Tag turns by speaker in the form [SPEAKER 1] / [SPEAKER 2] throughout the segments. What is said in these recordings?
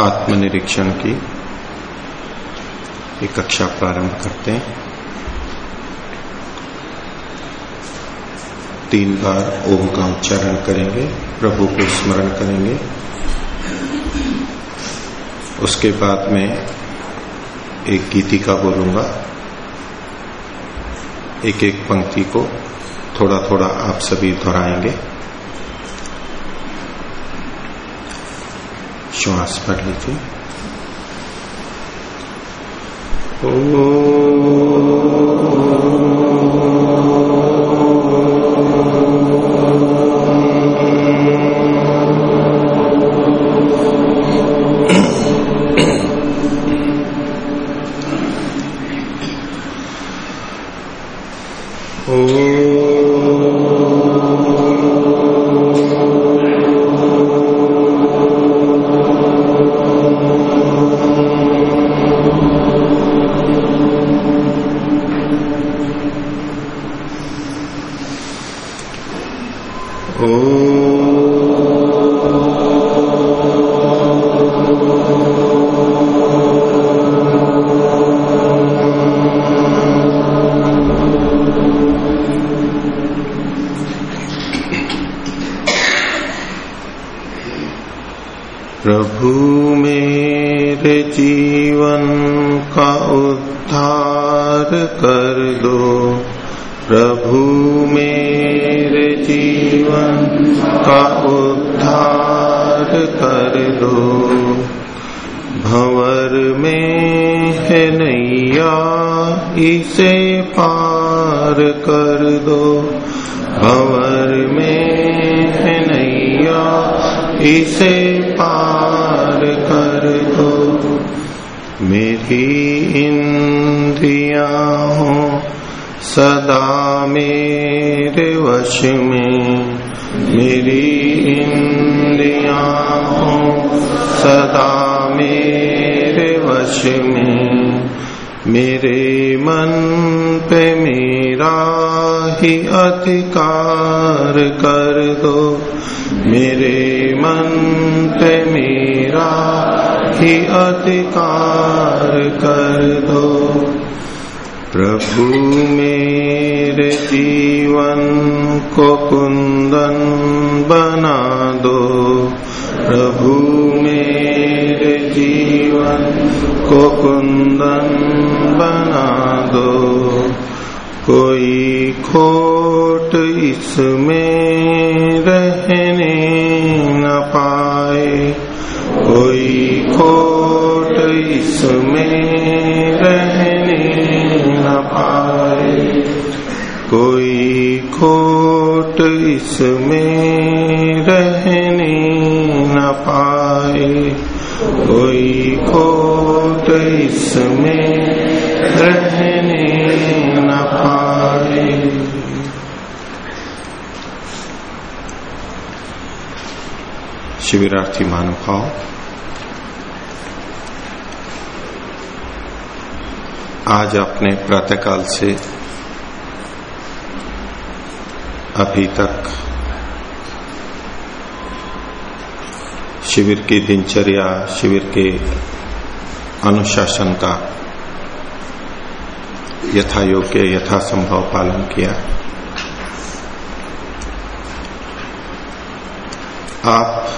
[SPEAKER 1] आत्मनिरीक्षण की एक कक्षा प्रारंभ करते हैं। तीन बार ओम का उच्चारण करेंगे, प्रभु को स्मरण करेंगे। उसके बाद में एक गीतिका बोलूँगा। एक एक पंक्ति को थोड़ा थोड़ा आप सभी दोहराएँगे। श्वास पढ़ लीजिए। प्रभु उद्धार कर दो। प्रभु मेरे जीवन का उद्धार कर दो। भंवर में है नैया, इसे पार कर दो। भंवर में है नैया, इसे पार मेरी इंद्रिया हो सदा मेरे वश में। मेरी इंद्रिया हो सदा मेरे वश में। मेरे मन पे मेरा ही अधिकार कर दो। मेरे मन पे मेरा ही अधिकार कर दो। प्रभु मेरे जीवन को कुंदन बना दो। प्रभु मेरे जीवन को कुंदन बना दो। कोई खोट इसमें रहने कोई खोट इसमें रहने न पाए। कोई खोट इसमें रहने न पाए। शिविरार्थी मानव आज अपने प्रातःकाल से अभी तक शिविर की दिनचर्या, शिविर के अनुशासन का यथा योग्य यथा संभव पालन किया। आप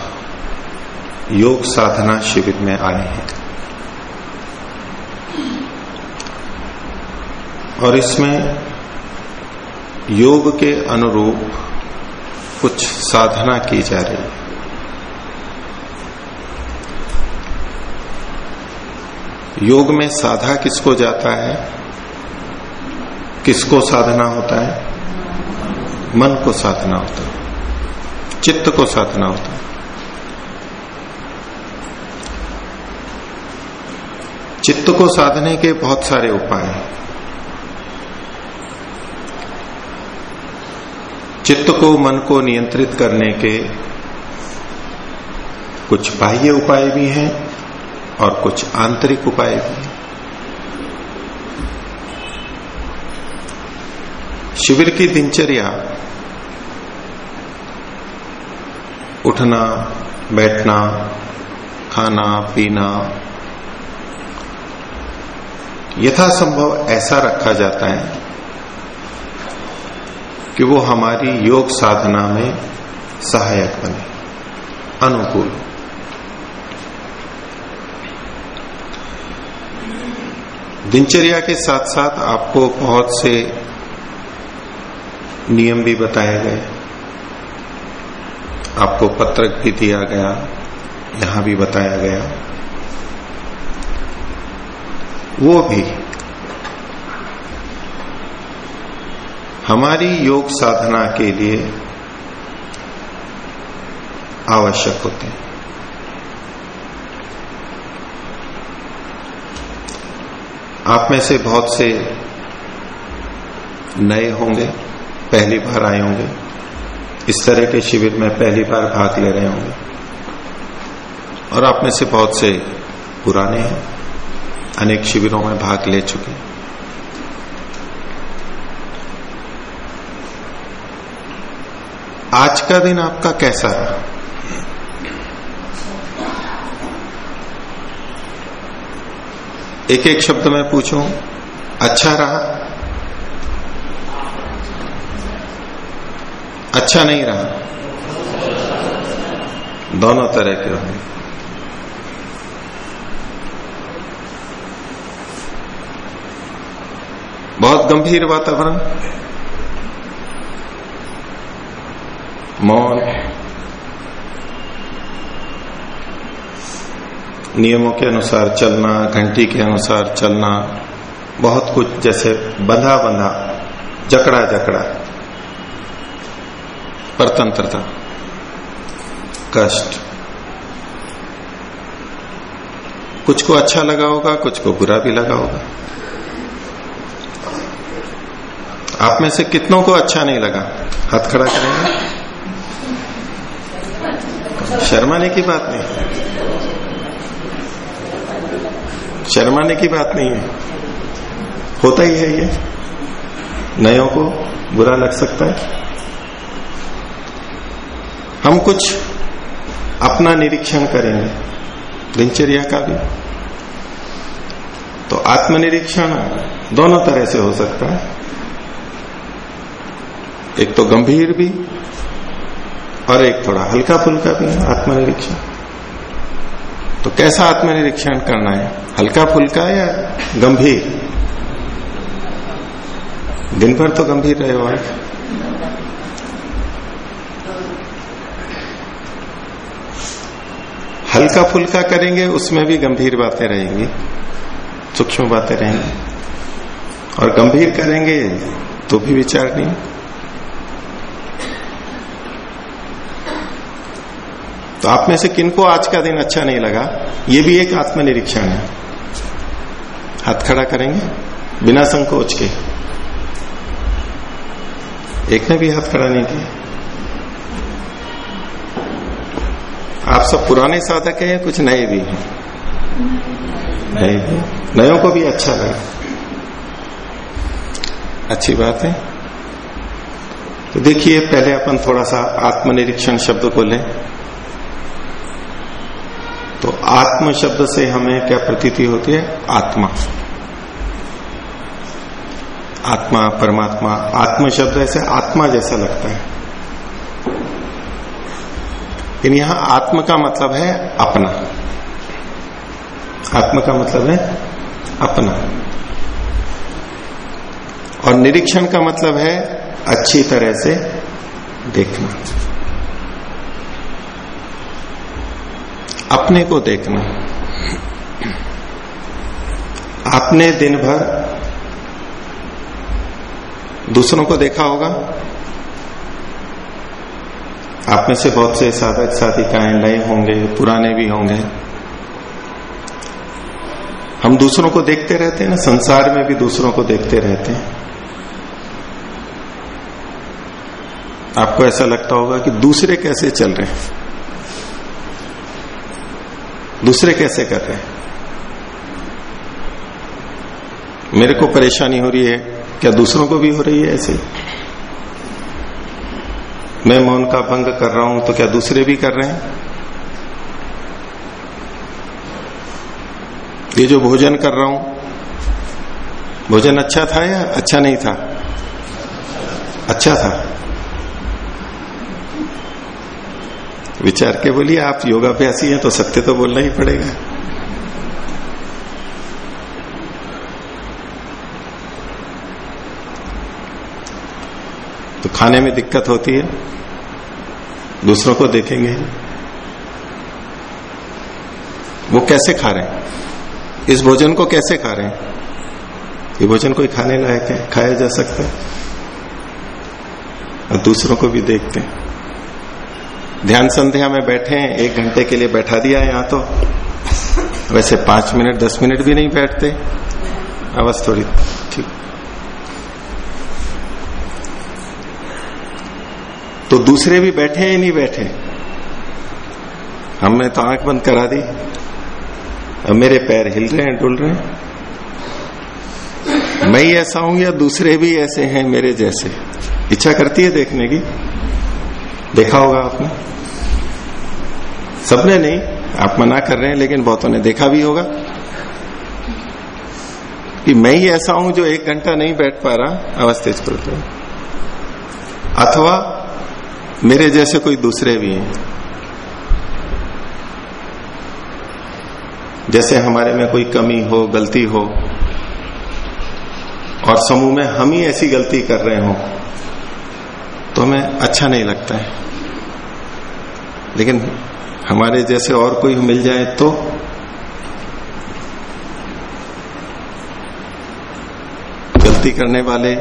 [SPEAKER 1] योग साधना शिविर में आए हैं। और इसमें योग के अनुरूप कुछ साधना की जा रही है। योग में साधा किसको जाता है? किसको साधना होता है? मन को साधना होता है। चित्त को साधना होता है। चित्त को साधने के बहुत सारे उपाय हैं। चित्त को मन को नियंत्रित करने के कुछ बाह्य उपाय भी हैं और कुछ आंतरिक उपाय भी हैं। शिविर की दिनचर्या, उठना, बैठना, खाना, पीना, यथासंभव ऐसा रखा जाता है कि वो हमारी योग साधना में सहायक बने। अनुकूल। दिनचर्या के साथ साथ आपको बहुत से नियम भी बताए गए। आपको पत्रक भी दिया गया, यहाँ भी बताया गया। वो भी हमारी योग साधना के लिए आवश्यक होते हैं। आप में से बहुत से नए होंगे, पहली बार आए होंगे। इस तरह के शिविर में पहली बार भाग ले रहे होंगे। और आप में से बहुत से पुराने हैं, अनेक शिविरों में भाग ले चुके हैं। आज का दिन आपका कैसा रहा? एक एक शब्द में पूछूँ? अच्छा रहा? अच्छा नहीं रहा? दोनों तरह के होंगे। बहुत गंभीर वातावरण। मौन नियमों के अनुसार चलना, घंटी के अनुसार चलना, बहुत कुछ जैसे बंधा बंधा, जकड़ा जकड़ा परतंत्रता कष्ट। कुछ को अच्छा लगा होगा, कुछ को बुरा भी लगा होगा। आप में से कितनों को अच्छा नहीं लगा? हाथ खड़ा करेंगे। शर्माने की बात नहीं। शर्माने की बात नहीं है। होता ही है ये। नयों को बुरा लग सकता है। हम कुछ अपना निरीक्षण करेंगे, दिनचर्या का भी। तो आत्मनिरीक्षण दोनों तरह से हो सकता है। एक तो गंभीर भी और एक थोड़ा हल्का फुल्का भी है, आत्मनिरीक्षण। तो कैसा आत्मनिरीक्षण करना है? हल्का फुल्का या गंभीर? दिन भर तो गंभीर रहे हो आज हल्का फुल्का करेंगे, उसमें भी गंभीर बातें रहेंगी, सूक्ष्म बातें रहेंगी। और गंभीर करेंगे तो भी विचार नहीं। तो आप में से किनको आज का दिन अच्छा नहीं लगा? ये भी एक आत्मनिरीक्षण है। हाथ खड़ा करेंगे? बिना संकोच के। एक ने भी हाथ खड़ा नहीं किया। आप सब पुराने साधक हैं कुछ नए भी हैं? नए भी नयों को भी अच्छा लगा। अच्छी बात है। तो देखिए, पहले अपन थोड़ा सा आत्मनिरीक्षण शब्द को लें। आत्म शब्द से हमें क्या प्रतीति होती है? आत्मा। आत्मा, परमात्मा, आत्म शब्द ऐसे आत्मा जैसा लगता है। लेकिन यहाँ आत्म का मतलब है अपना। आत्म का मतलब है अपना। और निरीक्षण का मतलब है अच्छी तरह से देखना। अपने को देखना। आपने दिन भर दूसरों को देखा होगा। आप में से बहुत से साधक साधिकाएँ नए होंगे, पुराने भी होंगे। हम दूसरों को देखते रहते हैं ना, संसार में भी दूसरों को देखते रहते हैं। आपको ऐसा लगता होगा कि दूसरे कैसे चल रहे हैं? दूसरे कैसे कर रहे हैं? मेरे को परेशानी हो रही है। क्या दूसरों को भी हो रही है ऐसे? मैं मौन का भंग कर रहा हूँ तो क्या दूसरे भी कर रहे हैं? ये जो भोजन कर रहा हूँ, भोजन अच्छा था या अच्छा नहीं था? अच्छा था। विचार के बोलिए, आप योगाभ्यासी हैं तो सत्य तो बोलना ही पड़ेगा। तो खाने में दिक्कत होती है, दूसरों को देखेंगे। वो कैसे खा रहे हैं? इस भोजन को कैसे खा रहे हैं? ये भोजन कोई खाने लायक है? खाया जा सकता है? और दूसरों को भी देखते हैं। ध्यान संध्या में बैठे हैं, एक घंटे के लिए बैठा दिया यहाँ तो। वैसे पाँच मिनट, दस मिनट भी नहीं बैठते। आवाज़ थोड़ी ठीक। तो दूसरे भी बैठे या नहीं बैठे हमने तो आँख बंद करा दी। अब मेरे पैर हिल रहे हैं, डुल रहे हैं। मैं ही ऐसा हूँ या दूसरे भी ऐसे हैं मेरे जैसे? इच्छा करती है देखने की? देखा होगा आपने? सबने नहीं, आप मना कर रहे हैं, लेकिन बहुतों ने देखा भी होगा। कि मैं ही ऐसा हूँ जो एक घंटा नहीं बैठ पा रहा अवस्थेज करते अथवा मेरे जैसे कोई दूसरे भी हैं। जैसे हमारे में कोई कमी हो, गलती हो, और समूह में हम ही ऐसी गलती कर रहे हो तो हमें अच्छा नहीं लगता है। लेकिन हमारे जैसे और कोई मिल जाए तो? गलती करने वाले,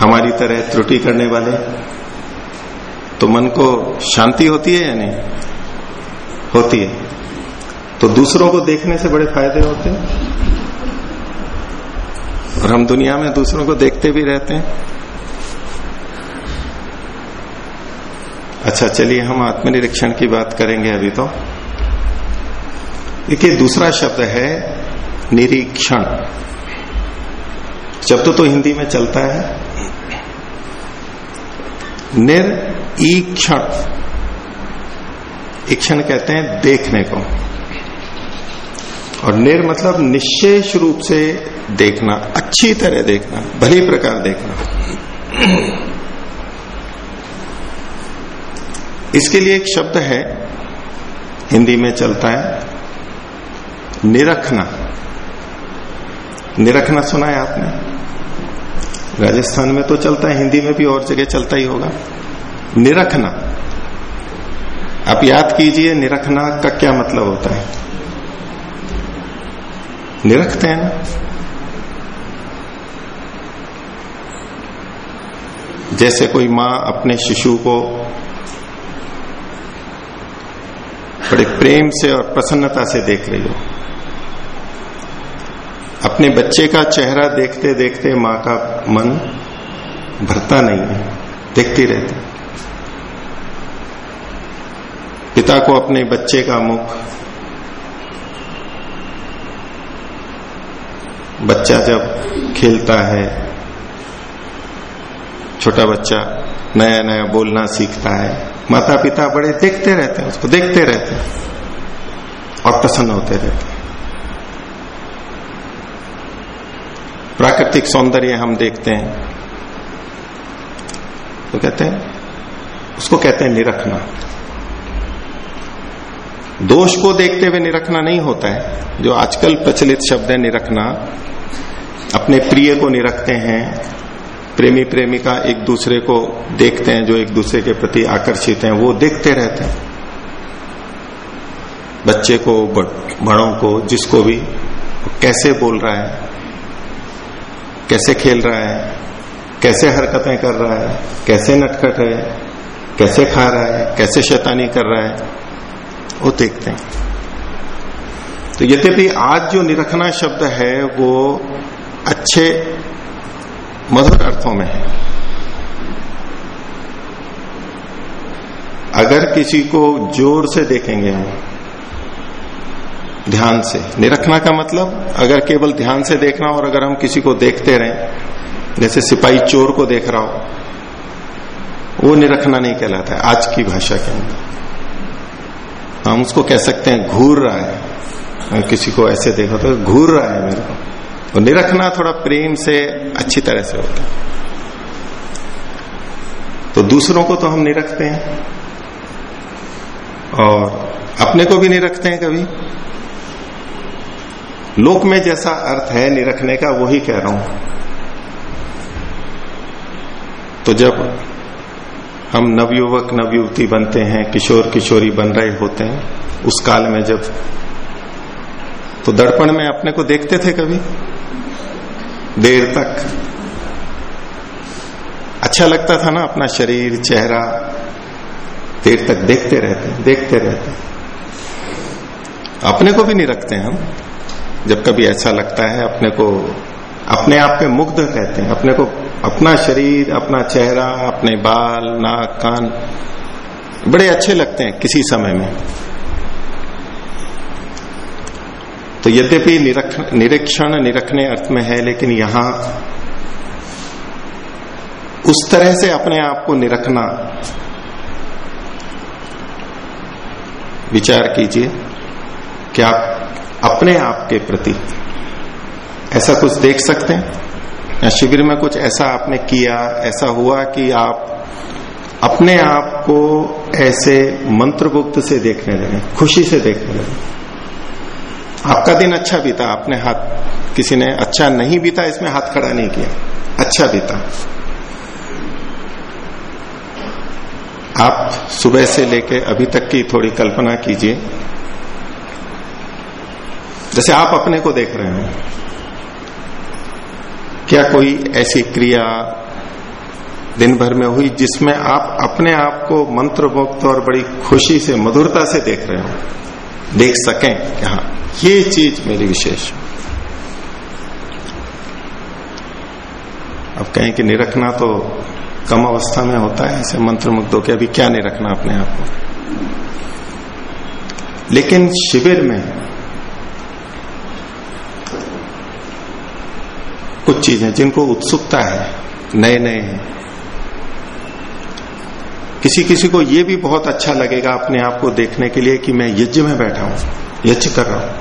[SPEAKER 1] हमारी तरह त्रुटि करने वाले तो मन को शांति होती है या नहीं? होती है। तो दूसरों को देखने से बड़े फ़ायदे होते हैं। और हम दुनिया में दूसरों को देखते भी रहते हैं। अच्छा चलिए हम आत्मनिरीक्षण की बात करेंगे अभी तो। देखिए दूसरा शब्द है निरीक्षण। शब्द तो, हिंदी में चलता है। निर ईक्षण कहते हैं देखने को। और निर मतलब निश्चेष रूप से देखना अच्छी तरह देखना भली प्रकार देखना। इसके लिए एक शब्द है, हिंदी में चलता है, निरखना। निरखना सुना है आपने? राजस्थान में तो चलता है, हिंदी में भी और जगह चलता ही होगा। निरखना। आप याद कीजिए, निरखना का क्या मतलब होता है? निरखते हैं ना? जैसे कोई माँ अपने शिशु को बड़े प्रेम से और प्रसन्नता से देख रही हो। अपने बच्चे का चेहरा देखते देखते माँ का मन भरता नहीं है, देखती रहती पिता को अपने बच्चे का मुख, बच्चा जब खेलता है, छोटा बच्चा नया नया बोलना सीखता है माता पिता बड़े देखते रहते हैं, उसको देखते रहते हैं और प्रसन्न होते रहते हैं। प्राकृतिक सौंदर्य हम देखते हैं। तो कहते हैं, उसको कहते हैं निरखना। दोष को देखते हुए निरखना नहीं होता है। जो आजकल प्रचलित शब्द है निरखना, अपने प्रिय को निरखते हैं प्रेमी प्रेमिका एक दूसरे को देखते हैं, जो एक दूसरे के प्रति आकर्षित हैं, वो देखते रहते हैं। बच्चे को बड़ों को, जिसको भी कैसे बोल रहा है, कैसे खेल रहा है, कैसे हरकतें कर रहा है, कैसे नटखट है, कैसे खा रहा है, कैसे शैतानी कर रहा है, वो देखते हैं। तो यद्यपि आज जो निरखना शब्द है, वो अच्छे मधुर अर्थों में है। अगर किसी को ज़ोर से देखेंगे हम, ध्यान से, निरखना का मतलब अगर केवल ध्यान से देखना और अगर हम किसी को देखते रहें, जैसे सिपाही चोर को देख रहा हो, वो निरखना नहीं कहलाता है, आज की भाषा के अंदर। हम उसको कह सकते हैं, घूर रहा है। किसी को ऐसे देखो तो घूर रहा है मेरे को। तो निरखना थोड़ा प्रेम से अच्छी तरह से होता है। तो दूसरों को तो हम निरखते हैं। और अपने को भी निरखते हैं कभी। लोक में जैसा अर्थ है निरखने का, वही कह रहा हूँ। तो जब हम नवयुवक, नवयुवती बनते हैं किशोर किशोरी बन रहे होते हैं, उस काल में जब तो दर्पण में अपने को देखते थे कभी? देर तक। अच्छा लगता था ना अपना शरीर, चेहरा। देर तक देखते रहते देखते रहते। अपने को भी नहीं रखते हम। जब कभी ऐसा लगता है, अपने को, अपने आप में मुग्ध कहते हैं। अपने को, अपना शरीर, अपना चेहरा, अपने बाल, नाक, कान, बड़े अच्छे लगते हैं किसी समय में। तो यद्यपि निरीक्षण, निरखने अर्थ में है, लेकिन यहाँ उस तरह से अपने आप को निरखना विचार कीजिए कि आप अपने आप के प्रति ऐसा कुछ देख सकते हैं। या शिविर में कुछ ऐसा आपने किया, ऐसा हुआ कि आप अपने आप को ऐसे मंत्रगुप्त से देखने लगे, खुशी से देखने लगे। आपका दिन अच्छा बीता, आपने हाथ किसी ने अच्छा नहीं बीता, इसमें हाथ खड़ा नहीं किया। अच्छा बीता। आप सुबह से लेके अभी तक की थोड़ी कल्पना कीजिए। जैसे आप अपने को देख रहे हो, क्या कोई ऐसी क्रिया दिन भर में हुई जिसमें आप अपने आप को मंत्र मुक्त और बड़ी खुशी से, मधुरता से देख रहे हो? देख सकें कि हाँ ये चीज़ मेरी विशेष अब कहें कि निरखना तो कम अवस्था में होता है, ऐसे मंत्र मुक्त होकर अभी क्या निरखना अपने आप को? लेकिन शिविर में कुछ चीज़ें जिनको उत्सुकता है नए नए किसी किसी को ये भी बहुत अच्छा लगेगा अपने आप को देखने के लिए कि मैं यज्ञ में बैठा हूँ, यज्ञ कर रहा हूँ।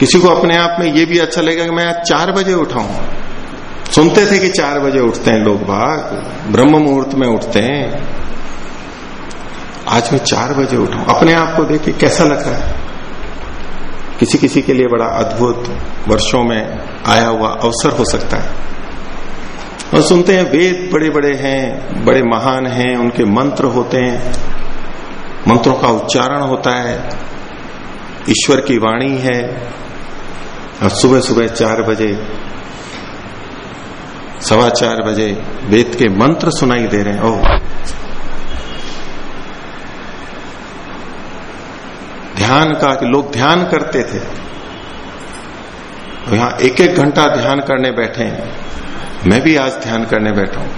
[SPEAKER 1] किसी को अपने आप में ये भी अच्छा लगेगा कि मैं आज चार बजे उठाऊं सुनते थे कि चार बजे उठते हैं लोग बाग, ब्रह्म मुहूर्त में उठते हैं। आज मैं चार बजे उठाऊं अपने आप को देखिए कैसा लग रहा है? किसी किसी के लिए बड़ा अद्भुत वर्षों में आया हुआ अवसर हो सकता है। और सुनते हैं, वेद बड़े बड़े हैं, बड़े महान हैं, उनके मंत्र होते हैं। मंत्रों का उच्चारण होता है। ईश्वर की वाणी है। और सुबह सुबह चार बजे, सवा चार बजे वेद के मंत्र सुनाई दे रहे हैं। ओह। ध्यान का कि लोग ध्यान करते थे। तो यहाँ एक एक घंटा ध्यान करने बैठे हैं। मैं भी आज ध्यान करने बैठा हूँ।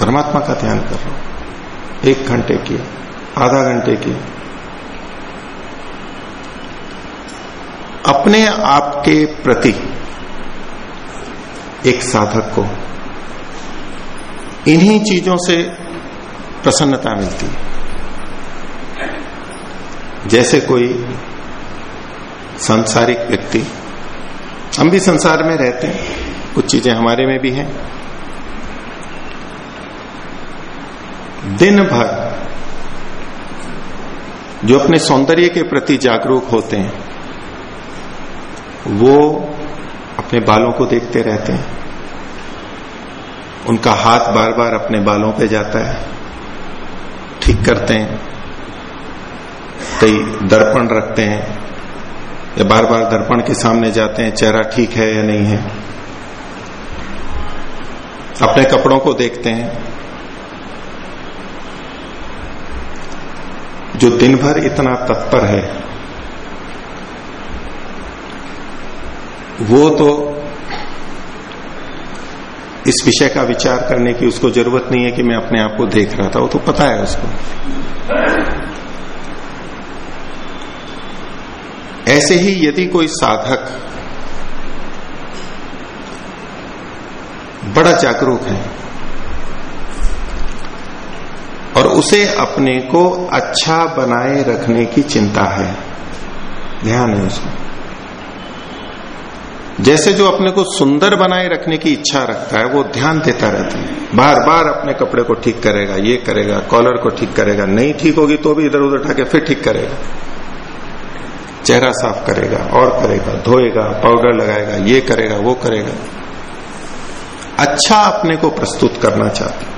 [SPEAKER 1] परमात्मा का ध्यान कर रहा हूँ। एक घंटे की, आधा घंटे की। अपने आप के प्रति एक साधक को इन्हीं चीज़ों से प्रसन्नता मिलती है। जैसे कोई सांसारिक व्यक्ति, हम भी संसार में रहते हैं। कुछ चीज़ें हमारे में भी हैं। दिन भर जो अपने सौंदर्य के प्रति जागरूक होते हैं, वो अपने बालों को देखते रहते हैं। उनका हाथ बार बार अपने बालों पे जाता है, ठीक करते हैं, कई दर्पण रखते हैं, या बार बार दर्पण के सामने जाते हैं, चेहरा ठीक है या नहीं है। अपने कपड़ों को देखते हैं। जो दिन भर इतना तत्पर है, वो तो इस विषय का विचार करने की उसको ज़रूरत नहीं है कि मैं अपने आप को देख रहा था, वो तो पता है उसको। ऐसे ही यदि कोई साधक बड़ा जागरूक है। और उसे अपने को अच्छा बनाए रखने की चिंता है। ध्यान है उसमें। जैसे जो अपने को सुंदर बनाए रखने की इच्छा रखता है, वो ध्यान देता रहता है। बार बार अपने कपड़े को ठीक करेगा, ये करेगा, कॉलर को ठीक करेगा, नहीं ठीक होगी तो भी इधर उधर उठा के फिर ठीक करेगा। चेहरा साफ़ करेगा, और करेगा, धोएगा, पाउडर लगाएगा, ये करेगा, वो करेगा। अच्छा अपने को प्रस्तुत करना चाहता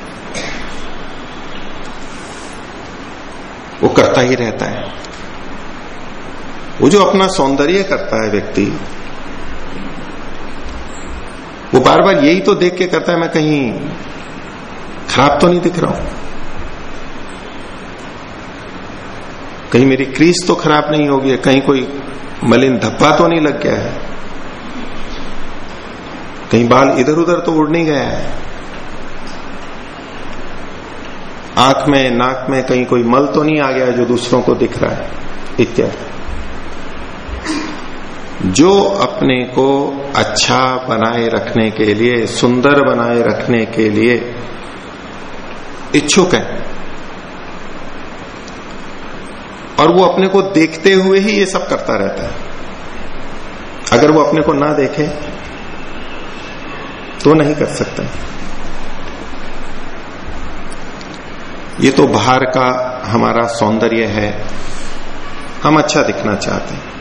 [SPEAKER 1] वो करता ही रहता है। वो जो अपना सौंदर्य करता है व्यक्ति, वो बार बार यही तो देख के करता है, मैं कहीं खराब तो नहीं दिख रहा हूँ। कहीं मेरी क्रीज तो खराब नहीं होगी, कहीं कोई मलिन धब्बा तो नहीं लग गया है। कहीं बाल इधर उधर तो उड़ नहीं गया। है आँख में, नाक में कहीं कोई मल तो नहीं आ गया जो दूसरों को दिख रहा है, इत्यादि। जो अपने को अच्छा बनाए रखने के लिए, सुंदर बनाए रखने के लिए इच्छुक है, और वो अपने को देखते हुए ही ये सब करता रहता है। अगर वो अपने को ना देखे तो नहीं कर सकता। ये तो बाहर का हमारा सौंदर्य है। हम अच्छा दिखना चाहते हैं।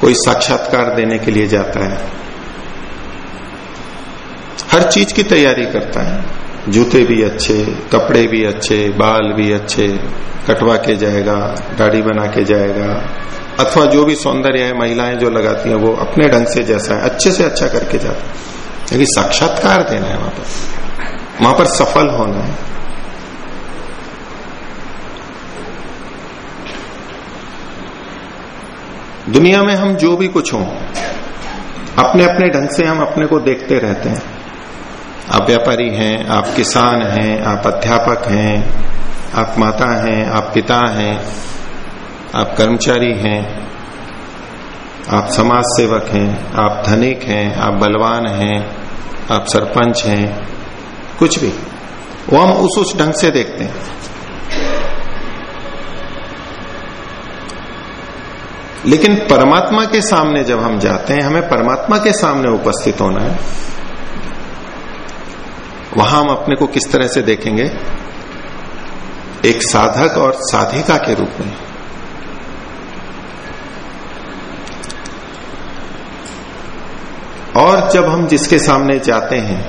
[SPEAKER 1] कोई साक्षात्कार देने के लिए जाता है। हर चीज़ की तैयारी करता है। जूते भी अच्छे, कपड़े भी अच्छे, बाल भी अच्छे, कटवा के जाएगा, दाढ़ी बना के जाएगा। अथवा जो भी सौंदर्य है, महिलाएँ जो लगाती हैं, वो अपने ढंग से जैसा है, अच्छे से अच्छा करके जाता लेकिन साक्षात्कार देना है वहाँ पर। वहाँ पर सफल होना है। दुनिया में हम जो भी कुछ हो अपने अपने ढंग से हम अपने को देखते रहते हैं। आप व्यापारी हैं, आप किसान हैं, आप अध्यापक हैं, आप माता हैं, आप पिता हैं आप कर्मचारी हैं, आप समाज सेवक हैं, आप धनिक हैं, आप बलवान हैं, आप सरपंच हैं, कुछ भी। वो हम उस उस ढंग से देखते हैं। लेकिन परमात्मा के सामने जब हम जाते हैं, हमें परमात्मा के सामने उपस्थित होना है। वहाँ हम अपने को किस तरह से देखेंगे? एक साधक और साधिका के रूप में। और जब हम जिसके सामने जाते हैं,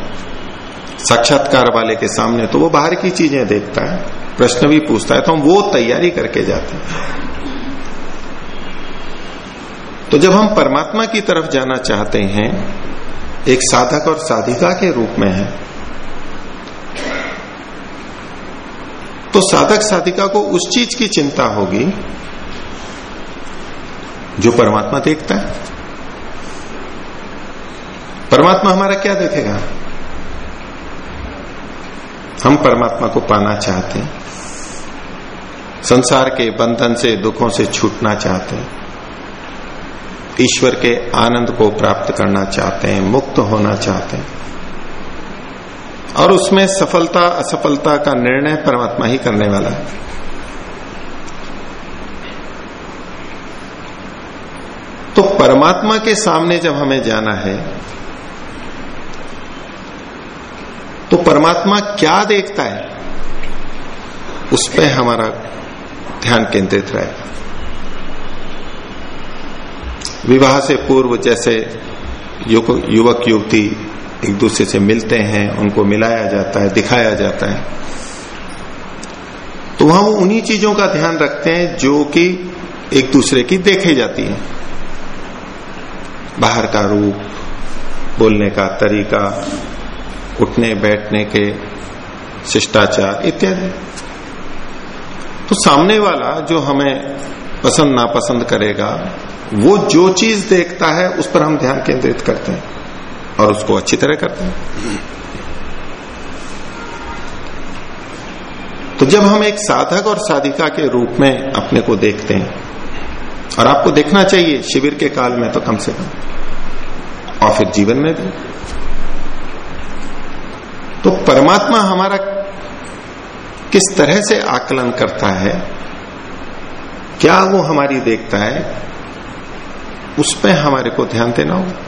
[SPEAKER 1] साक्षात्कार वाले के सामने तो वो बाहर की चीज़ें देखता है, प्रश्न भी पूछता है तो हम वो तैयारी करके जाते हैं। तो जब हम परमात्मा की तरफ़ जाना चाहते हैं, एक साधक और साधिका के रूप में है तो साधक साधिका को उस चीज़ की चिंता होगी, जो परमात्मा देखता है। परमात्मा हमारा क्या देखेगा? हम परमात्मा को पाना चाहते हैं। संसार के बंधन से, दुखों से छूटना चाहते हैं। ईश्वर के आनंद को प्राप्त करना चाहते हैं, मुक्त होना चाहते हैं। और उसमें सफलता, असफलता का निर्णय परमात्मा ही करने वाला है। तो परमात्मा के सामने जब हमें जाना है तो परमात्मा क्या देखता है? उस पर हमारा ध्यान केंद्रित रहेगा। विवाह से पूर्व जैसे युवक युवती एक दूसरे से मिलते हैं, उनको मिलाया जाता है, दिखाया जाता है। तो वो उन्हीं चीज़ों का ध्यान रखते हैं जो कि एक दूसरे की देखी जाती है। बाहर का रूप, बोलने का तरीका उठने, बैठने के शिष्टाचार इत्यादि। तो सामने वाला जो हमें पसंद, नापसंद करेगा, वो जो चीज़ देखता है, उस पर हम ध्यान केंद्रित करते हैं और उसको अच्छी तरह करते हैं। तो जब हम एक साधक और साधिका के रूप में अपने को देखते हैं, और आपको देखना चाहिए, शिविर के काल में तो कम से कम, और फिर जीवन में भी। तो परमात्मा हमारा किस तरह से आकलन करता है, क्या वो हमारी देखता है, उस पर हमारे को ध्यान देना होगा।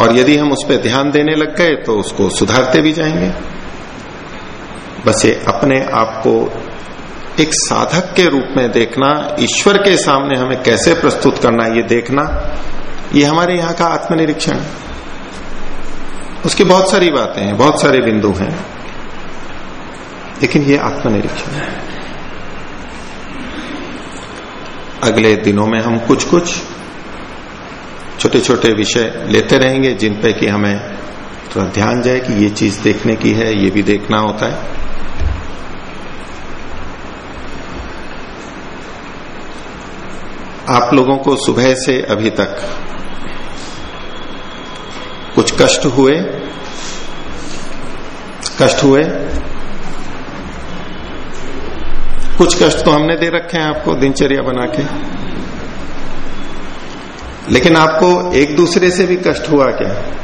[SPEAKER 1] और यदि हम उस पर ध्यान देने लग गए तो उसको सुधारते भी जाएँगे। बस ये अपने आप को एक साधक के रूप में देखना, ईश्वर के सामने हमें कैसे प्रस्तुत करना, ये देखना, ये हमारे यहाँ का आत्मनिरीक्षण। उसकी बहुत सारी बातें हैं, बहुत सारे बिंदु हैं, लेकिन ये आत्मनिरीक्षण है। अगले दिनों में हम कुछ कुछ छोटे छोटे विषय लेते रहेंगे, जिन पे कि हमें थोड़ा ध्यान जाए कि ये चीज़ देखने की है, ये भी देखना होता है। आप लोगों को सुबह से अभी तक कष्ट हुए? कष्ट हुए? कुछ कष्ट तो हमने दे रखे हैं आपको, दिनचर्या बना के। लेकिन आपको एक दूसरे से भी कष्ट हुआ क्या?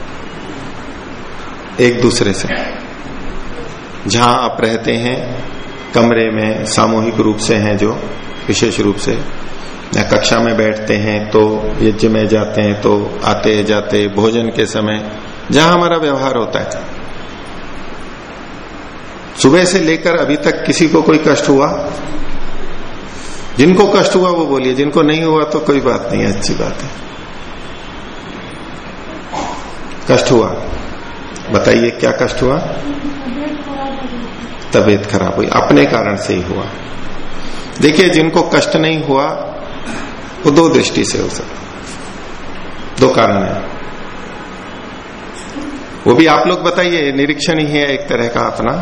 [SPEAKER 1] एक दूसरे से। जहाँ आप रहते हैं, कमरे में, सामूहिक रूप से हैं जो, विशेष रूप से। या कक्षा में बैठते हैं तो यज्ञ में जाते हैं तो आते जाते भोजन के समय जहाँ हमारा व्यवहार होता है। सुबह से लेकर अभी तक किसी को कोई कष्ट हुआ? जिनको कष्ट हुआ वो बोलिए, जिनको नहीं हुआ तो कोई बात नहीं, अच्छी बात है। कष्ट हुआ? बताइए क्या कष्ट हुआ? तबीयत खराब हुई, अपने कारण से ही हुआ। देखिए, जिनको कष्ट नहीं हुआ वो दो दृष्टि से हो सकता दो कारण है। वो भी आप लोग बताइए निरीक्षण ही है एक तरह का अपना।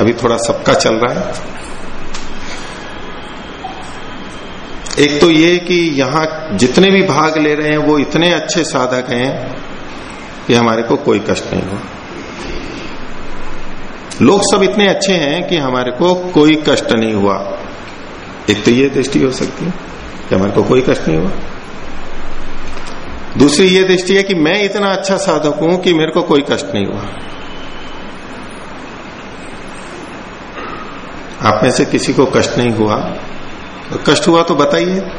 [SPEAKER 1] अभी थोड़ा सबका चल रहा है। एक तो ये कि यहाँ जितने भी भाग ले रहे हैं, वो इतने अच्छे साधक हैं कि हमारे को कोई कष्ट नहीं हुआ। लोग सब इतने अच्छे हैं कि हमारे को कोई कष्ट नहीं हुआ। एक तो ये दृष्टि हो सकती है। कि हमारे को कोई कष्ट नहीं हुआ। दूसरी ये दृष्टि है कि मैं इतना अच्छा साधक हूँ कि मेरे को कोई कष्ट नहीं हुआ। आप में से किसी को कष्ट नहीं हुआ। तो कष्ट हुआ तो बताइए।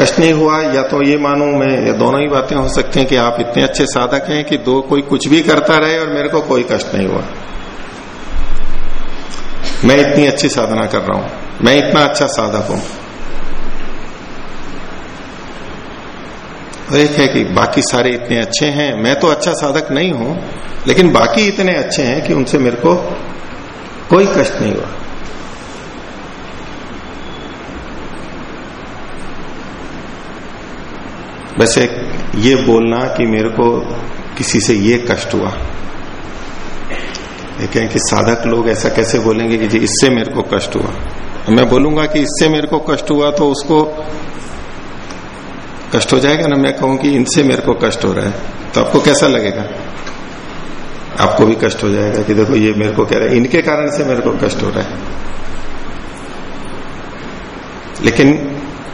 [SPEAKER 1] कष्ट नहीं हुआ, या तो ये मानू मैं, या दोनों ही बातें हो सकती हैं कि आप इतने अच्छे साधक हैं कि दो कोई कुछ भी करता रहे और मेरे को कोई कष्ट नहीं हुआ। मैं इतनी अच्छी साधना कर रहा हूँ। मैं इतना अच्छा साधक हूँ। एक है कि बाकी सारे इतने अच्छे हैं। मैं तो अच्छा साधक नहीं हूँ, लेकिन बाकी इतने अच्छे हैं कि उनसे मेरे को कोई कष्ट नहीं हुआ। वैसे ये बोलना कि मेरे को किसी से ये कष्ट हुआ। लेकिन कि साधक लोग ऐसा कैसे बोलेंगे कि जी, इससे मेरे को कष्ट हुआ। मैं बोलूँगा कि इससे मेरे को कष्ट हुआ तो उसको कष्ट हो जाएगा ना? मैं कहूँ कि इनसे मेरे को कष्ट हो रहा है। तो आपको कैसा लगेगा? आपको भी कष्ट हो जाएगा कि देखो, ये मेरे को कह रहा है। इनके कारण से मेरे को कष्ट हो रहा है। लेकिन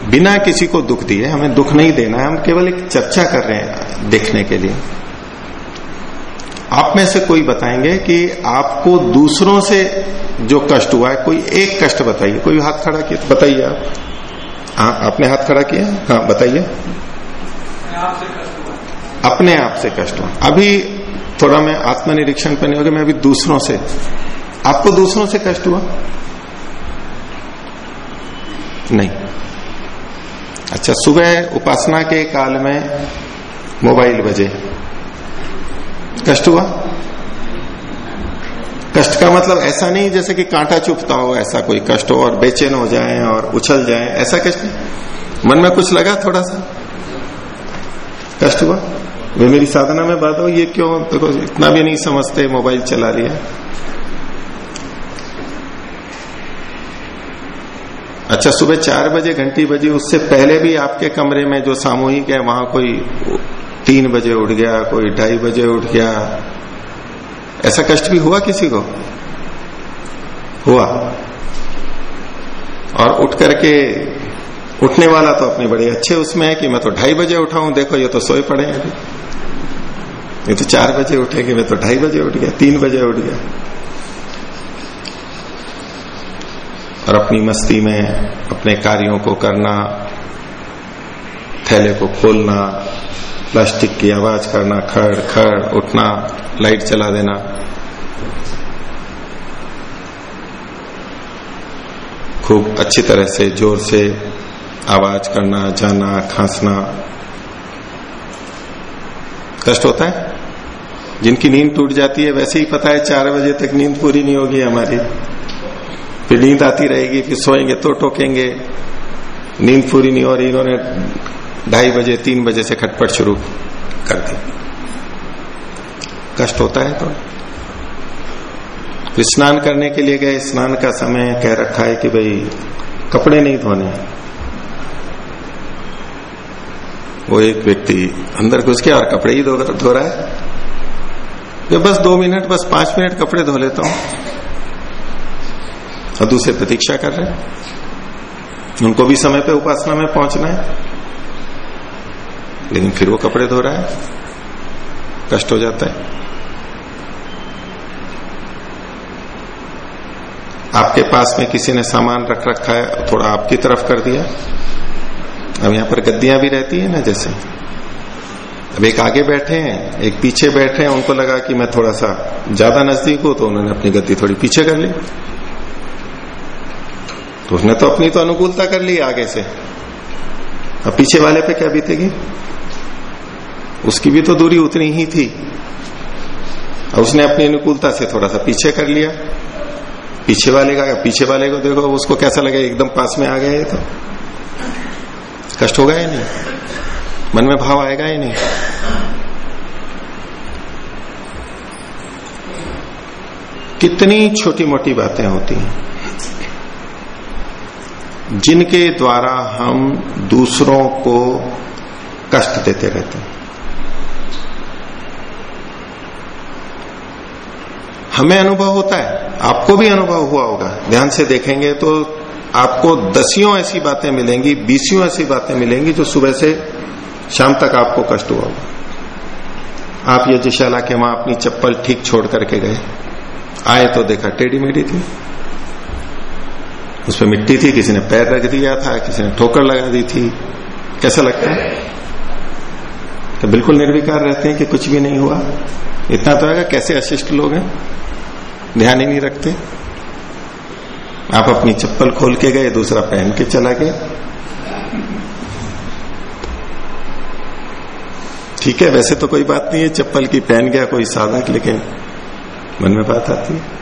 [SPEAKER 1] बिना किसी को दुख दिए, हमें दुख नहीं देना है। हम केवल एक चर्चा कर रहे हैं देखने के लिए। आप में से कोई बताएँगे कि आपको दूसरों से जो कष्ट हुआ है, कोई एक कष्ट बताइए। कोई हाथ खड़ा किया, बताइए आप। हाँ आपने हाथ खड़ा किया? हाँ बताइए। अपने आप से कष्ट हुआ अभी थोड़ा मैं आत्मनिरीक्षण पर नहीं होगा, मैं अभी दूसरों से। आपको दूसरों से कष्ट हुआ? नहीं। अच्छा सुबह उपासना के काल में मोबाइल बजे। कष्ट हुआ? कष्ट का मतलब ऐसा नहीं जैसे कि कांटा चुपता हो, ऐसा कोई कष्ट हो और बेचैन हो जाए और उछल जाए, ऐसा कष्ट मन में कुछ लगा थोड़ा सा कष्ट हुआ? वे मेरी साधना में बात हो ये क्यों? देखो तो इतना भी नहीं समझते, मोबाइल चला लिया। अच्छा सुबह चार बजे घंटी बजी, उससे पहले भी आपके कमरे में जो सामूहिक है, वहाँ कोई तीन बजे उठ गया, कोई ढाई बजे उठ गया ऐसा कष्ट भी हुआ किसी को? हुआ। और उठ करके उठने वाला तो अपने बड़े अच्छे उसमें है कि मैं तो ढाई बजे उठाऊं, देखो ये तो सोए पड़े हैं ये तो चार बजे उठेंगे, मैं तो ढाई बजे उठ गया, तीन बजे उठ गया। और अपनी मस्ती में, अपने कार्यों को करना, थैले को खोलना प्लास्टिक की आवाज़ करना, खड़ खड़, उठना, लाइट चला देना। खूब अच्छी तरह से ज़ोर से आवाज़ करना, जाना, खांसना। कष्ट होता है? जिनकी नींद टूट जाती है, वैसे ही पता है चार बजे तक नींद पूरी नहीं होगी हमारी। फिर नींद आती रहेगी, फिर सोएँगे तो टोकेंगे। नींद पूरी नहीं हो रही, इन्होंने ढाई बजे, तीन बजे से खटपट शुरू कर दी कष्ट होता है तो। स्नान करने के लिए गए, स्नान का समय कह रखा है कि भाई, कपड़े नहीं धोने वो एक व्यक्ति अंदर घुस के, और कपड़े ही धो रहा है? जो बस दो मिनट, बस पाँच मिनट कपड़े धो लेता हूँ। और दूसरे प्रतीक्षा कर रहे हैं। उनको भी समय पे उपासना में पहुँचना है। लेकिन फिर वो कपड़े धो रहा है। कष्ट हो जाता है। आपके पास में किसी ने सामान रख रखा है, थोड़ा आपकी तरफ़ कर दिया। अब यहाँ पर गद्दियाँ भी रहती है ना जैसे। अब एक आगे बैठे हैं, एक पीछे बैठे हैं, उनको लगा कि मैं थोड़ा सा ज़्यादा नज़दीक हूँ तो उन्होंने अपनी गद्दी थोड़ी पीछे कर ली। तो उसने तो अपनी तो अनुकूलता कर ली आगे से। अब पीछे वाले पे क्या बीतेगी? उसकी भी तो दूरी उतनी ही थी। अब उसने अपनी अनुकूलता से थोड़ा सा पीछे कर लिया। पीछे वाले का, पीछे वाले को देखो, उसको कैसा लगे? एकदम पास में आ गए तो। कष्ट होगा या नहीं? मन में भाव आएगा या नहीं? कितनी छोटी मोटी बातें होती हैं। जिनके द्वारा हम दूसरों को कष्ट देते रहते हैं। हमें अनुभव होता है, आपको भी अनुभव हुआ होगा। ध्यान से देखेंगे तो आपको दसियों ऐसी बातें मिलेंगी, बीसियों ऐसी बातें मिलेंगी जो सुबह से शाम तक आपको कष्ट हुआ होगा। आप यज्ञशाला के वहाँ अपनी चप्पल ठीक छोड़ करके गए। आए तो देखा, टेढ़ी मेढ़ी थी। उस पर मिट्टी थी, किसी ने पैर रख दिया था, किसी ने ठोकर लगा दी थी। कैसा लगता है? तो बिल्कुल निर्विकार रहते हैं कि कुछ भी नहीं हुआ। इतना तो है कैसे अशिष्ट लोग हैं? ध्यान ही नहीं रखते। आप अपनी चप्पल खोल के गए, दूसरा पहन के चला गया। ठीक है, वैसे तो कोई बात नहीं है, चप्पल की पहन गया, कोई साधक लेकिन मन में बात आती है।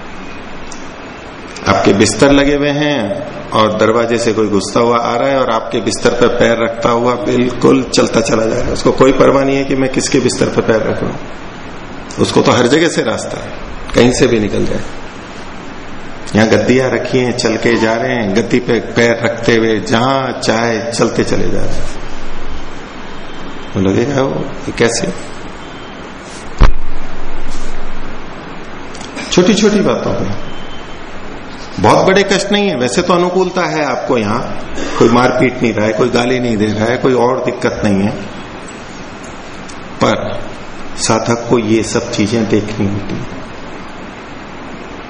[SPEAKER 1] आपके बिस्तर लगे हुए हैं और दरवाजे से कोई घुसता हुआ आ रहा है और आपके बिस्तर पर पैर रखता हुआ बिल्कुल चलता चला जा रहा है। उसको कोई परवाह नहीं है कि मैं किसके बिस्तर पर पैर रख। रहा हूँ उसको तो हर जगह से रास्ता है, कहीं से भी निकल जाए। यहाँ गद्दियाँ रखी हैं, चल के जा रहे हैं, गद्दी पे पैर रखते हुए जहाँ चाहे चलते चले जा रहे हैं। तो लगेगा वो कैसे? छोटी छोटी बातों में। बहुत बड़े कष्ट नहीं है। वैसे तो अनुकूलता है आपको यहाँ। कोई मारपीट नहीं रहा है, कोई गाली नहीं दे रहा है, कोई और दिक्कत नहीं है। पर साधक को ये सब चीज़ें देखनी होती है।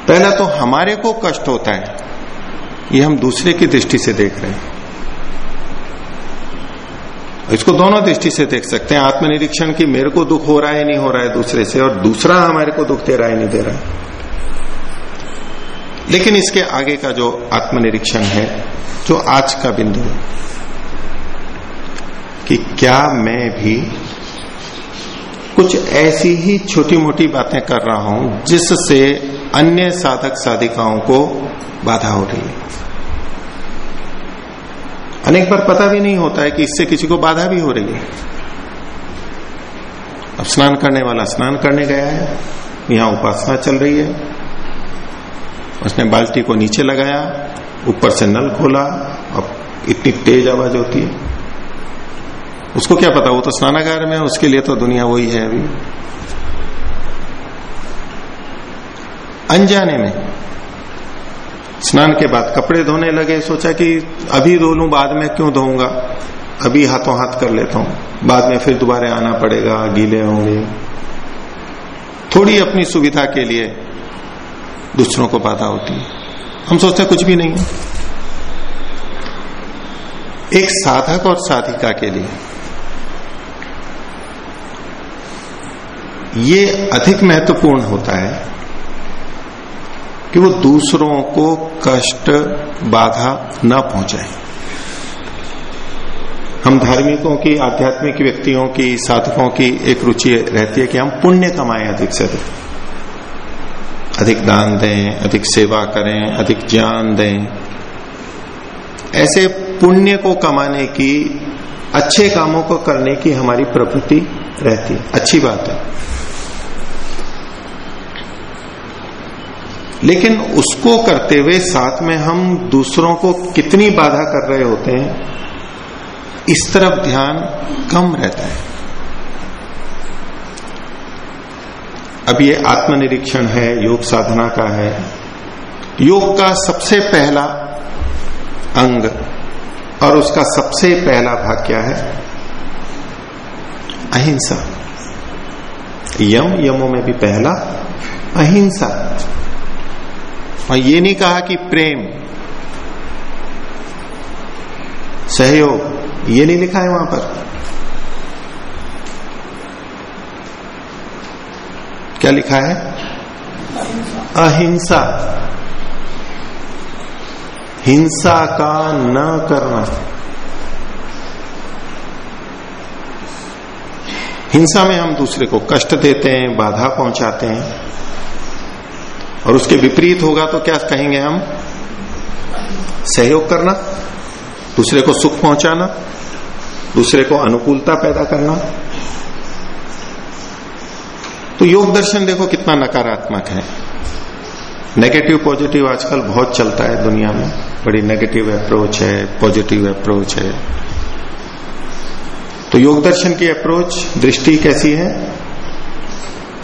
[SPEAKER 1] पहला तो हमारे को कष्ट होता है। ये हम दूसरे की दृष्टि से देख रहे हैं। इसको दोनों दृष्टि से देख सकते हैं। आत्मनिरीक्षण की मेरे को दुख हो रहा है नहीं हो रहा है दूसरे से, और दूसरा हमारे को दुख दे रहा है नहीं दे रहा है। लेकिन इसके आगे का जो आत्मनिरीक्षण है, जो आज का बिंदु कि क्या मैं भी कुछ ऐसी ही छोटी मोटी बातें कर रहा हूँ, जिससे अन्य साधक साधिकाओं को बाधा हो रही है। अनेक बार पता भी नहीं होता है कि इससे किसी को बाधा भी हो रही है। अब स्नान करने वाला स्नान करने गया है, यहाँ उपासना चल रही है। उसने बाल्टी को नीचे लगाया, ऊपर से नल खोला और इतनी तेज आवाज़ होती है। उसको क्या पता, वो तो स्नानागार में उसके लिए तो दुनिया वही है अभी। अनजाने में स्नान के बाद कपड़े धोने लगे, सोचा कि अभी धो लू, बाद में क्यों धोऊँगा? अभी हाथों हाथ कर लेता हूँ, बाद में फिर दोबारा आना पड़ेगा, गीले होंगे। थोड़ी अपनी सुविधा के लिए दूसरों को बाधा होती है। हम सोचते कुछ भी नहीं एक साधक और साधिका के लिए ये अधिक महत्वपूर्ण होता है कि वो दूसरों को कष्ट, बाधा न पहुँचाए। हम धार्मिकों की, आध्यात्मिक व्यक्तियों की, साधकों की एक रुचि रहती है कि हम पुण्य कमाएँ अधिक से अधिक। अधिक दान दें, अधिक सेवा करें, अधिक ज्ञान दें। ऐसे पुण्य को कमाने की, अच्छे कामों को करने की हमारी प्रवृत्ति रहती है। अच्छी बात है। लेकिन उसको करते हुए साथ में हम दूसरों को कितनी बाधा कर रहे होते हैं, इस तरफ़ ध्यान कम रहता है। अब ये आत्मनिरीक्षण है, योग साधना का है। योग का सबसे पहला अंग और उसका सबसे पहला भाग क्या है? अहिंसा। यम यमों में भी पहला, अहिंसा। और ये नहीं कहा कि प्रेम। सहयोग, ये नहीं लिखा है वहाँ पर। क्या लिखा है? अहिंसा। हिंसा का न करना। हिंसा में हम दूसरे को कष्ट देते हैं, बाधा पहुंचाते हैं। और उसके विपरीत होगा तो क्या कहेंगे हम? सहयोग करना, दूसरे को सुख पहुंचाना, दूसरे को अनुकूलता पैदा करना। तो योग दर्शन देखो कितना नकारात्मक है। नेगेटिव पॉजिटिव आजकल बहुत चलता है दुनिया में। बड़ी नेगेटिव अप्रोच है पॉजिटिव अप्रोच है। तो योग दर्शन की अप्रोच दृष्टि कैसी है?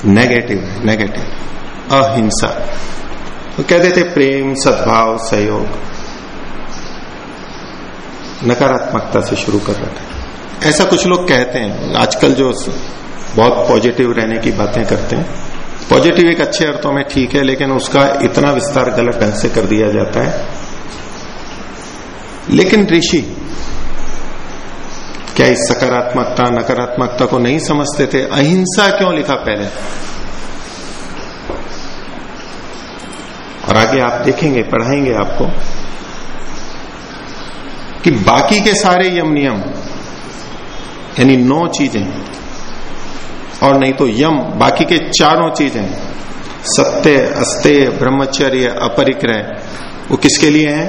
[SPEAKER 1] नेगेटिव है नेगेटिव अहिंसा। तो कह देते प्रेम, सद्भाव, सहयोग। नकारात्मकता से शुरू कर रहे थे ऐसा कुछ लोग कहते हैं। आजकल जो बहुत पॉजिटिव रहने की बातें करते हैं। पॉजिटिव एक अच्छे अर्थों में ठीक है, लेकिन उसका इतना विस्तार गलत ढंग से कर दिया जाता है। लेकिन ऋषि, क्या इस सकारात्मकता, नकारात्मकता को नहीं समझते थे? अहिंसा क्यों लिखा पहले? और आगे आप देखेंगे, पढ़ाएँगे आपको कि बाकी के सारे यम नियम, यानी नौ चीज़ें और नहीं तो यम, बाकी के चारों चीज़ें। सत्य अस्तेय ब्रह्मचर्य अपरिक्रय वो किसके लिए है?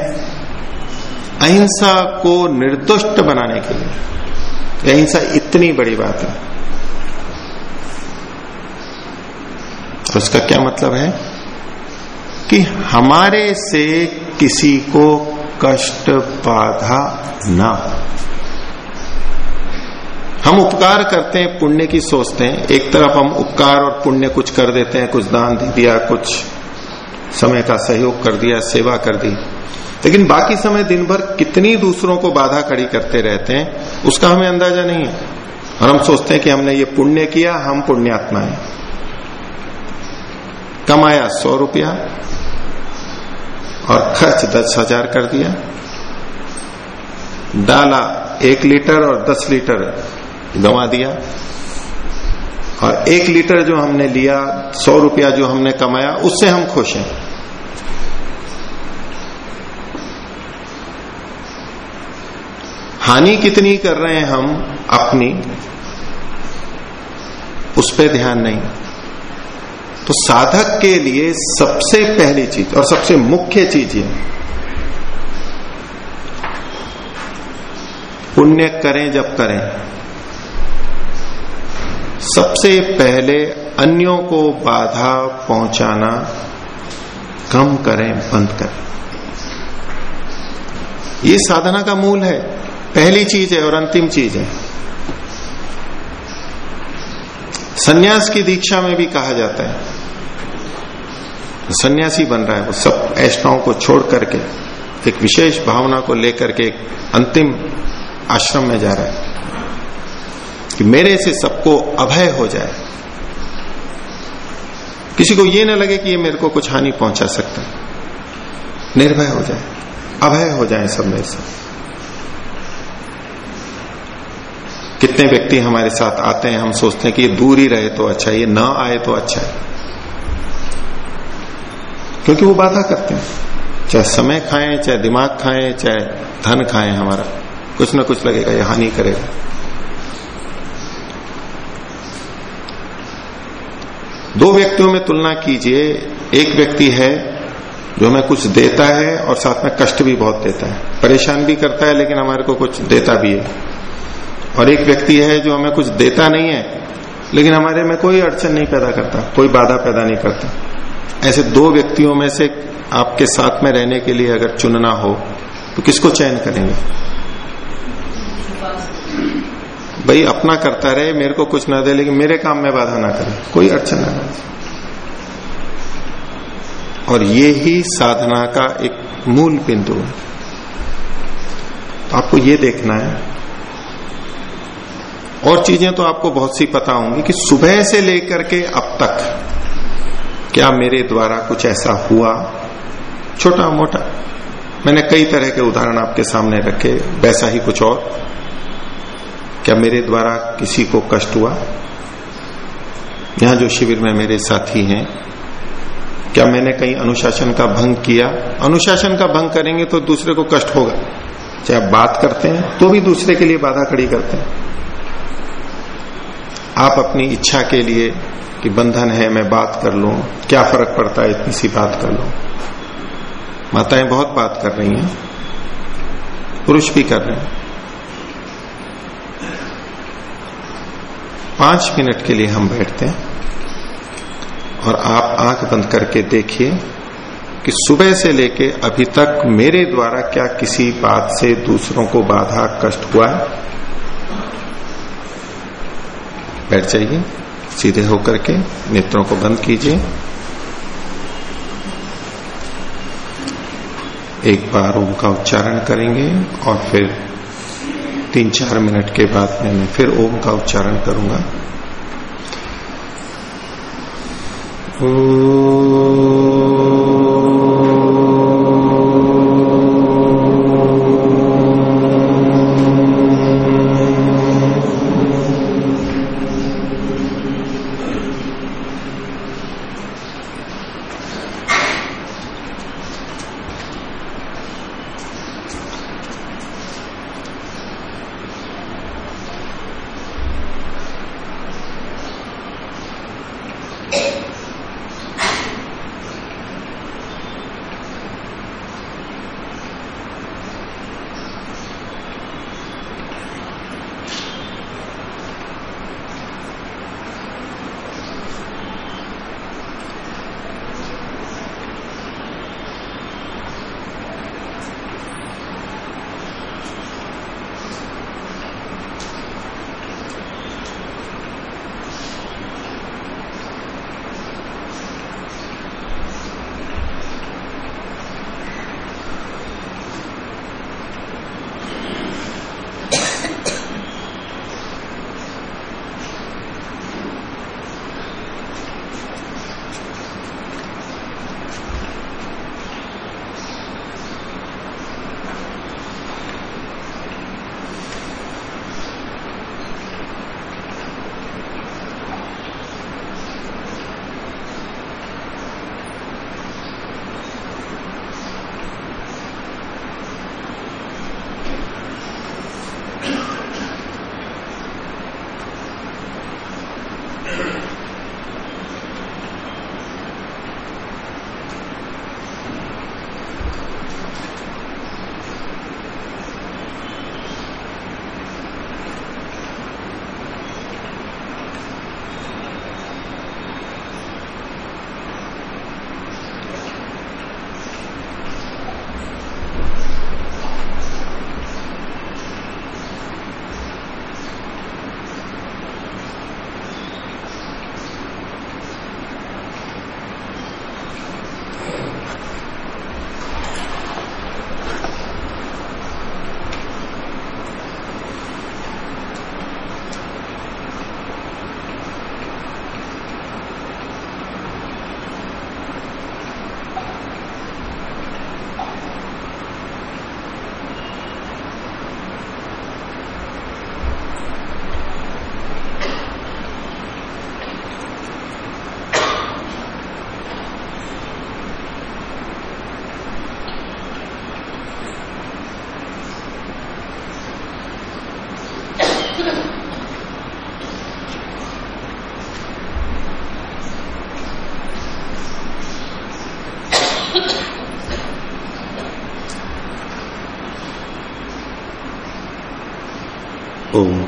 [SPEAKER 1] अहिंसा को निर्दुष्ट बनाने के लिए। अहिंसा इतनी बड़ी बात है। और उसका क्या मतलब है? कि हमारे से किसी को कष्ट बाधा ना हम उपकार करते हैं, पुण्य की सोचते हैं। एक तरफ़ हम उपकार और पुण्य कुछ कर देते हैं, कुछ दान दे दिया, कुछ समय का सहयोग कर दिया, सेवा कर दी। लेकिन बाकी समय दिन भर कितनी दूसरों को बाधा खड़ी करते रहते हैं, उसका हमें अंदाज़ा नहीं है। और हम सोचते हैं कि हमने ये पुण्य किया, हम पुण्यात्मा है। कमाया सौ रुपया और खर्च दस हज़ार कर दिया। डाला एक लीटर और दस लीटर गंवा दिया। और एक लीटर जो हमने लिया, सौ रुपया जो हमने कमाया, उससे हम खुश हैं। हानि कितनी कर रहे हैं हम अपनी, उस पर ध्यान नहीं। तो साधक के लिए सबसे पहली चीज़ और सबसे मुख्य चीज़ ये, पुण्य करें जब करें। सबसे पहले अन्यों को बाधा पहुंचाना कम करें, बंद करें। ये साधना का मूल है। पहली चीज़ है और अंतिम चीज़ है। सन्यास की दीक्षा में भी कहा जाता है। सन्यासी बन रहा है, वो सब ऐष्टाओं को छोड़ करके, एक विशेष भावना को लेकर के एक अंतिम आश्रम में जा रहा है। कि मेरे से सबको अभय हो जाए। किसी को ये ना लगे कि ये मेरे को कुछ हानि पहुँचा सकता है। निर्भय हो जाए, अभय हो जाए सब मेरे से। कितने व्यक्ति हमारे साथ आते हैं, हम सोचते हैं कि ये दूर ही रहे तो अच्छा है, ये न आए तो अच्छा है। क्योंकि वो बाधा करते हैं। चाहे समय खाएँ, चाहे दिमाग खाएँ, चाहे धन खाएँ हमारा, कुछ ना कुछ लगेगा, ये हानि करेगा। दो व्यक्तियों में तुलना कीजिए। एक व्यक्ति है जो हमें कुछ देता है और साथ में कष्ट भी बहुत देता है। परेशान भी करता है, लेकिन हमारे को कुछ देता भी है। और एक व्यक्ति है जो हमें कुछ देता नहीं है, लेकिन हमारे में कोई अड़चन नहीं पैदा करता, कोई बाधा पैदा नहीं करता। ऐसे दो व्यक्तियों में से आपके साथ में रहने के लिए अगर चुनना हो तो किसको चयन करेंगे? भाई, अपना करता रहे, मेरे को कुछ ना दे, लेकिन मेरे काम में बाधा ना करे। कोई अड़चन ना और ये ही साधना का एक मूल बिंदु है। तो आपको ये देखना है। और चीज़ें तो आपको बहुत सी पता होंगी कि सुबह से लेकर के अब तक क्या मेरे द्वारा कुछ ऐसा हुआ? छोटा मोटा मैंने कई तरह के उदाहरण आपके सामने रखे, वैसा ही कुछ और। क्या मेरे द्वारा किसी को कष्ट हुआ? यहाँ जो शिविर में मेरे साथी हैं, क्या मैंने कहीं अनुशासन का भंग किया? अनुशासन का भंग करेंगे तो दूसरे को कष्ट होगा। चाहे आप बात करते हैं तो भी दूसरे के लिए बाधा खड़ी करते हैं। आप अपनी इच्छा के लिए कि बंधन है, मैं बात कर लू, क्या फ़र्क पड़ता है, इतनी सी बात कर लू। माताएँ बहुत बात कर रही हैं, पुरुष भी कर रहे हैं। पाँच मिनट के लिए हम बैठते हैं और आप आँख बंद करके देखिए कि सुबह से लेके अभी तक मेरे द्वारा क्या किसी बात से दूसरों को बाधा, कष्ट हुआ है? बैठ जाइए, सीधे होकर के नेत्रों को बंद कीजिए। एक बार ओम का उच्चारण करेंगे और फिर तीन चार मिनट के बाद में मैं फिर ओम का उच्चारण करूँगा। ओम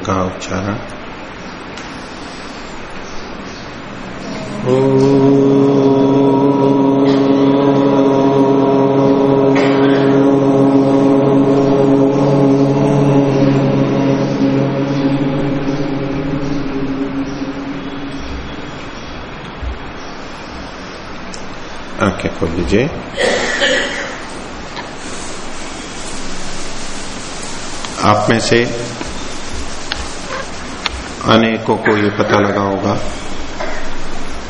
[SPEAKER 1] का उच्चारण। आँखें खोल लीजिए। आप में से अनेकों को ये पता लगा होगा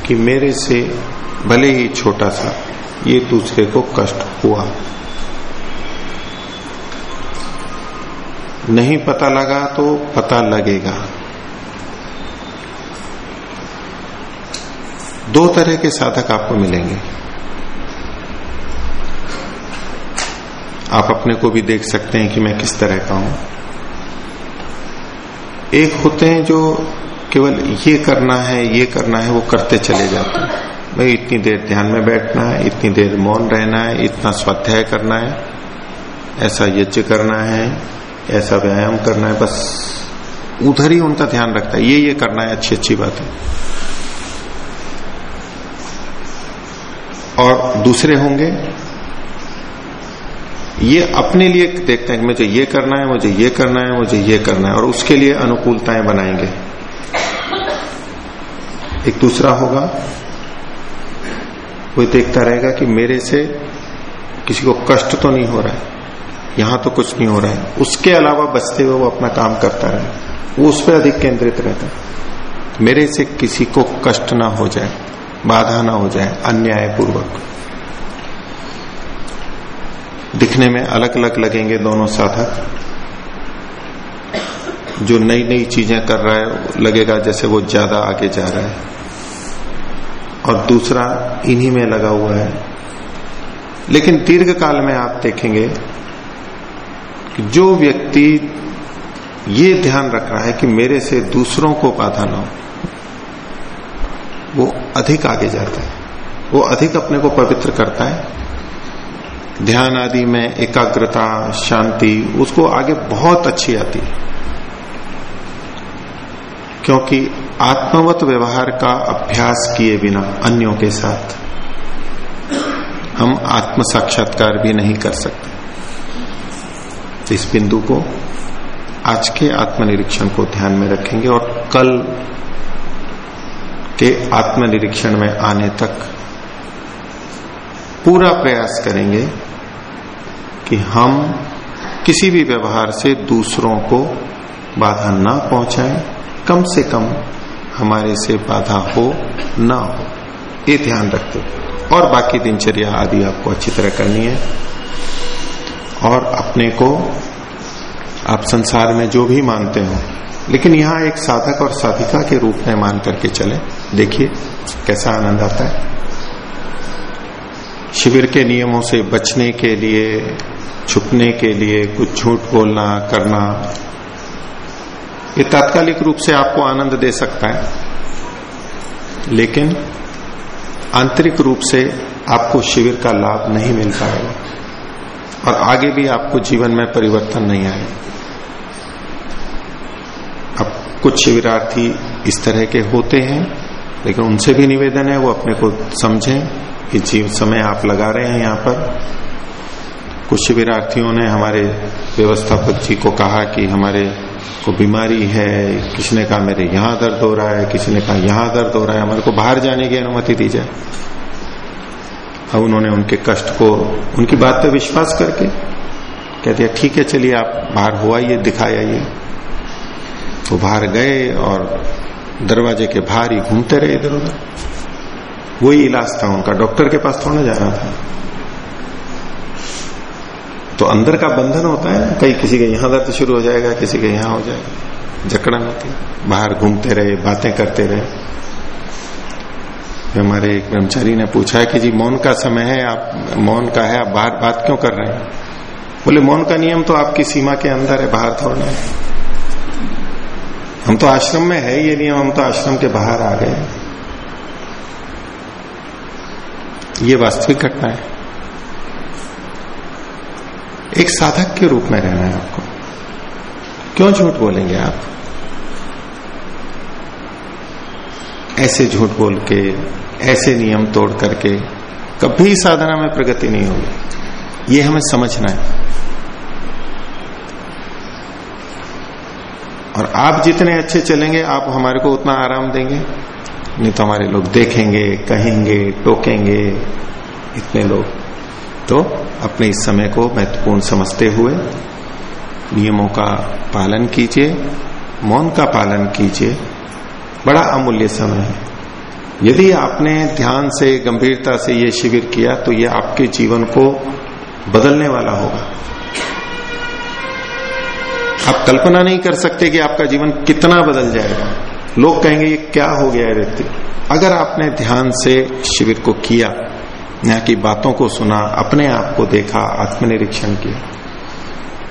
[SPEAKER 1] कि मेरे से भले ही छोटा सा ये दूसरे को कष्ट हुआ। नहीं पता लगा तो पता लगेगा। दो तरह के साधक आपको मिलेंगे। आप अपने को भी देख सकते हैं कि मैं किस तरह का हूँ। एक होते हैं जो केवल ये करना है, ये करना है, वो करते चले जाते हैं। भाई, इतनी देर ध्यान में बैठना है, इतनी देर मौन रहना है, इतना स्वाध्याय करना है, ऐसा यज्ञ करना है, ऐसा व्यायाम करना है, बस उधर ही उनका ध्यान रखता है। ये ये करना है, अच्छी अच्छी बात है। और दूसरे होंगे ये अपने लिए देखते हैं कि मुझे ये करना है, मुझे ये करना है, मुझे ये करना है, और उसके लिए अनुकूलताएँ बनाएँगे। एक दूसरा होगा कोई देखता रहेगा कि मेरे से किसी को कष्ट तो नहीं हो रहा है, यहाँ तो कुछ नहीं हो रहा है। उसके अलावा बचते हुए वो अपना काम करता रहे, वो उस पर अधिक केंद्रित रहता है। मेरे से किसी को कष्ट ना हो जाए, बाधा ना हो जाए अन्याय पूर्वक दिखने में अलग अलग लगेंगे दोनों साधक जो नई नई चीज़ें कर रहा है लगेगा जैसे वो ज़्यादा आगे जा रहा है। और दूसरा इन्हीं में लगा हुआ है। लेकिन दीर्घ काल में आप देखेंगे कि जो व्यक्ति ये ध्यान रख रहा है कि मेरे से दूसरों को बाधा ना हो, वो अधिक आगे जाता है। वो अधिक अपने को पवित्र करता है। ध्यान आदि में, एकाग्रता, शांति, उसको आगे बहुत अच्छी आती है। क्योंकि आत्मवत व्यवहार का अभ्यास किए बिना, अन्यों के साथ, हम आत्म साक्षात्कार भी नहीं कर सकते। तो इस बिंदु को आज के आत्मनिरीक्षण को ध्यान में रखेंगे और कल के आत्मनिरीक्षण में आने तक पूरा प्रयास करेंगे कि हम किसी भी व्यवहार से दूसरों को बाधा ना पहुंचाएँ, कम से कम हमारे से बाधा हो ना हो, ये ध्यान रखते और बाकी दिनचर्या आदि आपको अच्छी तरह करनी है। और अपने को आप संसार में जो भी मानते हो, लेकिन यहाँ एक साधक और साधिका के रूप में मान करके चले। देखिए, कैसा आनंद आता है। शिविर के नियमों से बचने के लिए, छुपने के लिए कुछ झूठ बोलना, करना, ये तात्कालिक रूप से आपको आनंद दे सकता है। लेकिन आंतरिक रूप से आपको शिविर का लाभ नहीं मिल पाएगा और आगे भी आपको जीवन में परिवर्तन नहीं आएगा। अब कुछ शिविरार्थी इस तरह के होते हैं, लेकिन उनसे भी निवेदन है, वो अपने को समझें। कि जीव समय आप लगा रहे हैं यहाँ पर। कुछ शिविरार्थियों ने हमारे व्यवस्थापक जी को कहा कि हमारे को बीमारी है किसी ने कहा, मेरे यहाँ दर्द हो रहा है किसी ने कहा, यहाँ दर्द हो रहा है, हमारे को बाहर जाने की अनुमति दी जाए। अब उन्होंने उनके कष्ट को, उनकी बात पे विश्वास करके कह दिया ठीक है, चलिए आप बाहर हुआ ये दिखाया ये वो बाहर गए और दरवाजे के बाहर ही घूमते रहे इधर उधर वही इलाज था उनका। डॉक्टर के पास थोड़ा जाना था। तो अंदर का बंधन होता है कहीं किसी के यहाँ दर्द शुरू हो जाएगा, किसी के यहाँ हो जाएगा। जकड़न होती बाहर घूमते रहे, बातें करते रहे। हमारे एक ब्रह्मचारी ने पूछा है कि जी, मौन का समय है, आप मौन का है, आप बाहर बात क्यों कर रहे हैं? बोले, मौन का नियम तो आपकी सीमा के अंदर है, बाहर थोड़ा है। हम तो आश्रम में है ये नियम, हम तो आश्रम के बाहर आ गए। ये वास्तविक घटना है। एक साधक के रूप में रहना है आपको। क्यों झूठ बोलेंगे आप? ऐसे झूठ बोल के, ऐसे नियम तोड़ करके कभी साधना में प्रगति नहीं होगी। ये हमें समझना है। और आप जितने अच्छे चलेंगे, आप हमारे को उतना आराम देंगे। नहीं तो हमारे लोग देखेंगे, कहेंगे, टोकेंगे, इतने लोग। तो अपने इस समय को महत्वपूर्ण समझते हुए नियमों का पालन कीजिए, मौन का पालन कीजिए। बड़ा अमूल्य समय है। यदि आपने ध्यान से, गंभीरता से ये शिविर किया तो ये आपके जीवन को बदलने वाला होगा। आप कल्पना नहीं कर सकते कि आपका जीवन कितना बदल जाएगा। लोग कहेंगे, ये क्या हो गया व्यक्ति अगर आपने ध्यान से शिविर को किया, यहाँ की बातों को सुना, अपने आप को देखा, आत्मनिरीक्षण किया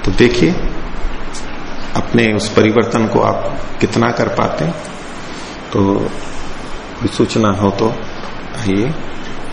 [SPEAKER 1] तो देखिए, अपने उस परिवर्तन को आप कितना कर पाते तो सूचना हो तो आइए।